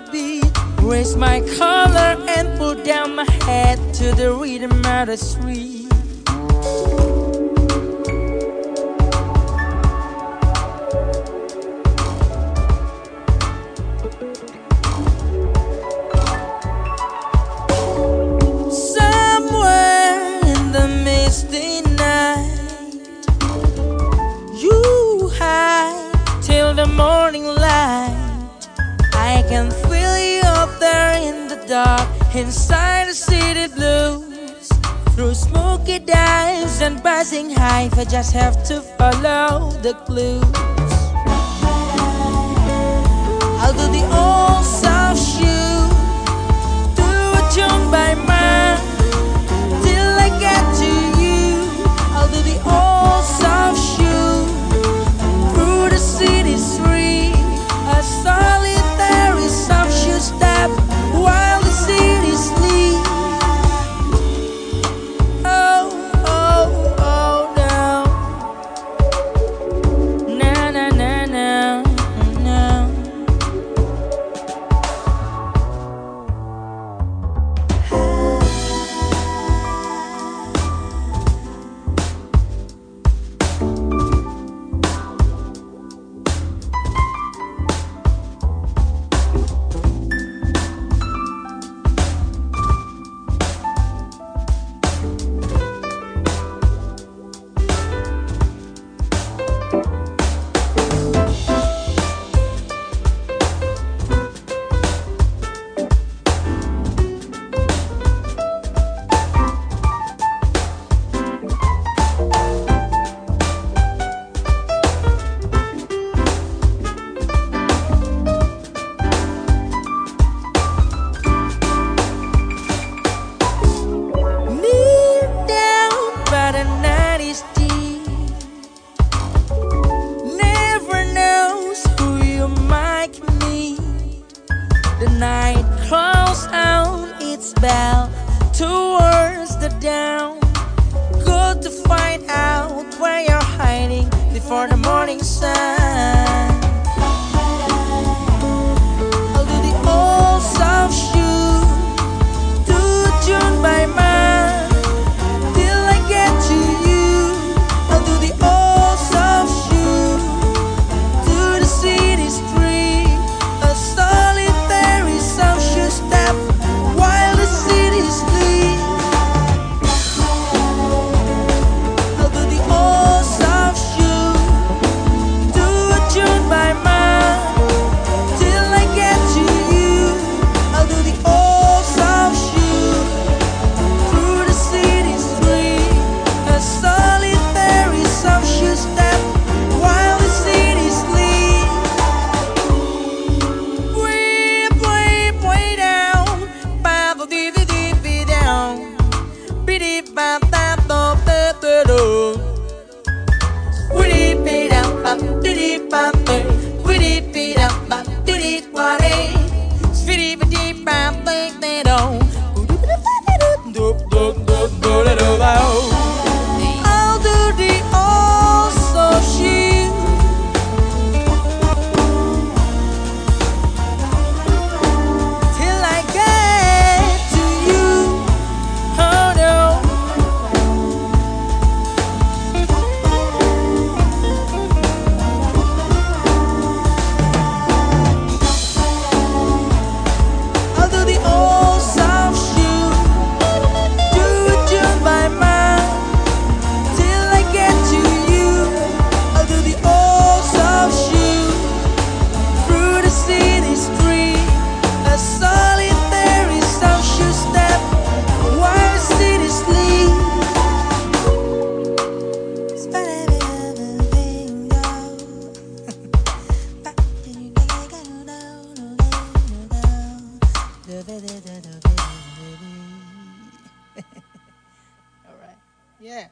the. Raise my collar and pull down my head to the rhythm of the street. till the morning light. I can dark inside the city blues. Through smoky dives and buzzing hive, I just have to follow the clues. bell towards the down. Good to find out where you're hiding before the morning. like that All right. Yeah.